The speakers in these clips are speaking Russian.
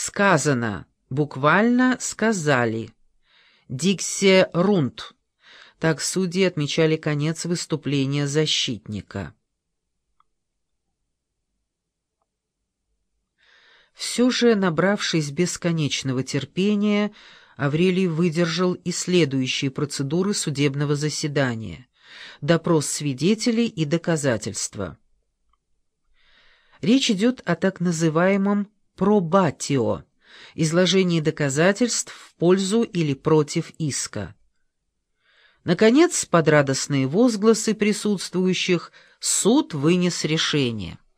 Сказано, буквально сказали. Диксе рунт. Так судьи отмечали конец выступления защитника. Все же, набравшись бесконечного терпения, Аврелий выдержал и следующие процедуры судебного заседания — допрос свидетелей и доказательства. Речь идет о так называемом пробатио — изложении доказательств в пользу или против иска. Наконец, под радостные возгласы присутствующих, суд вынес решение —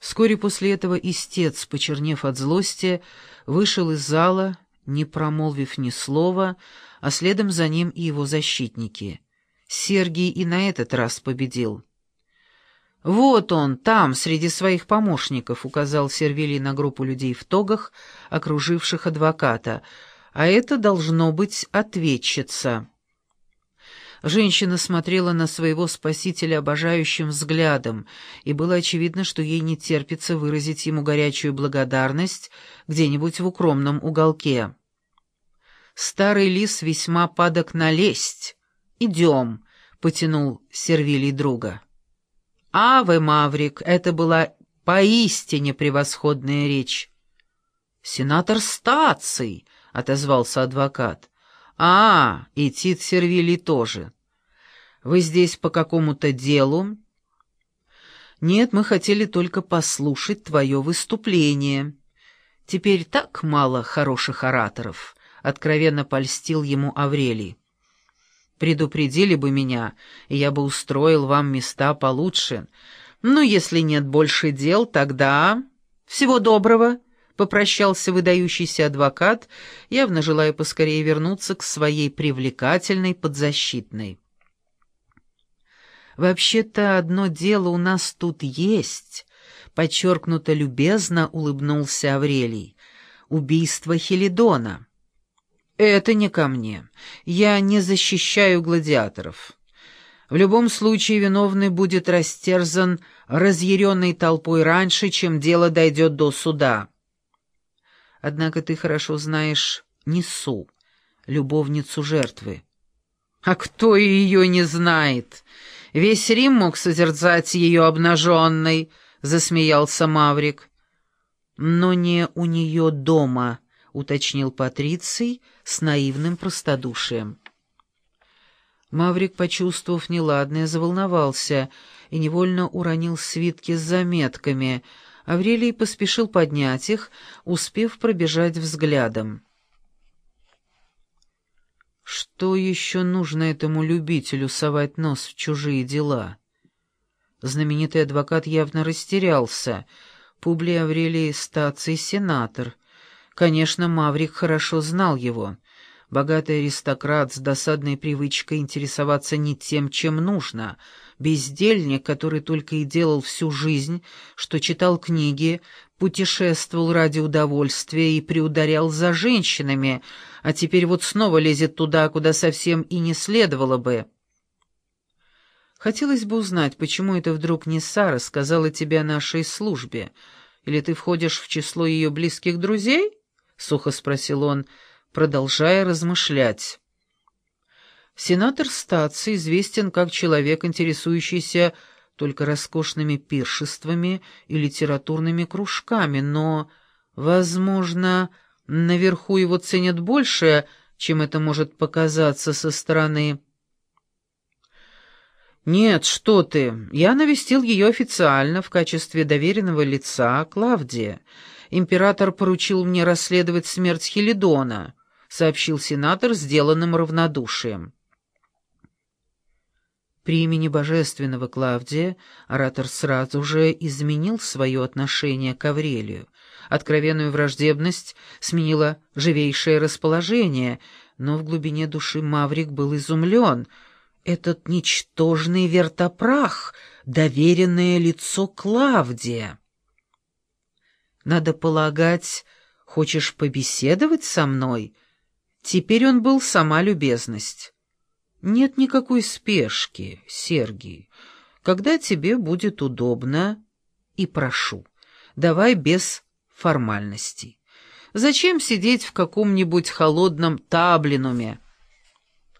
Вскоре после этого истец, почернев от злости, вышел из зала, не промолвив ни слова, а следом за ним и его защитники. Сергий и на этот раз победил. «Вот он, там, среди своих помощников», — указал Сервилий на группу людей в тогах, окруживших адвоката, «а это должно быть ответчица». Женщина смотрела на своего спасителя обожающим взглядом, и было очевидно, что ей не терпится выразить ему горячую благодарность где-нибудь в укромном уголке. «Старый лис весьма падок налезть. Идем», — потянул Сервилий друга. «Аве, Маврик, это была поистине превосходная речь». «Сенатор Стаций», — отозвался адвокат. «А, и Тит Сервилий тоже. Вы здесь по какому-то делу?» «Нет, мы хотели только послушать твое выступление. Теперь так мало хороших ораторов», — откровенно польстил ему Аврелий. «Предупредили бы меня, и я бы устроил вам места получше. Но если нет больше дел, тогда... Всего доброго!» попрощался выдающийся адвокат, явно желая поскорее вернуться к своей привлекательной подзащитной. «Вообще-то одно дело у нас тут есть», — подчеркнуто любезно улыбнулся Аврелий. «Убийство Хелидона». «Это не ко мне. Я не защищаю гладиаторов. В любом случае виновный будет растерзан разъяренной толпой раньше, чем дело дойдет до суда». Однако ты хорошо знаешь Несу, любовницу жертвы. А кто ее не знает? Весь Рим мог созерцать ее обнаженной, — засмеялся Маврик. Но не у нее дома, — уточнил Патриций с наивным простодушием. Маврик, почувствовав неладное, заволновался и невольно уронил свитки с заметками — Аврелий поспешил поднять их, успев пробежать взглядом. Что еще нужно этому любителю совать нос в чужие дела? Знаменитый адвокат явно растерялся. Публий Аврелий Стаций — сенатор. Конечно, Маврик хорошо знал его. Богатый аристократ с досадной привычкой интересоваться не тем, чем нужно — бездельник, который только и делал всю жизнь, что читал книги, путешествовал ради удовольствия и приударял за женщинами, а теперь вот снова лезет туда, куда совсем и не следовало бы. Хотелось бы узнать, почему это вдруг не Сара сказала тебе о нашей службе, или ты входишь в число ее близких друзей? — сухо спросил он, продолжая размышлять. Сенатор Стаци известен как человек, интересующийся только роскошными пиршествами и литературными кружками, но, возможно, наверху его ценят больше, чем это может показаться со стороны. «Нет, что ты, я навестил ее официально в качестве доверенного лица Клавдия. Император поручил мне расследовать смерть Хелидона», — сообщил сенатор сделанным равнодушием. При имени божественного Клавдия оратор сразу же изменил свое отношение к Аврелию. Откровенную враждебность сменила живейшее расположение, но в глубине души Маврик был изумлен. Этот ничтожный вертопрах, доверенное лицо Клавдия. «Надо полагать, хочешь побеседовать со мной?» Теперь он был сама любезность. «Нет никакой спешки, Сергий. Когда тебе будет удобно, и прошу, давай без формальностей. Зачем сидеть в каком-нибудь холодном таблинуме,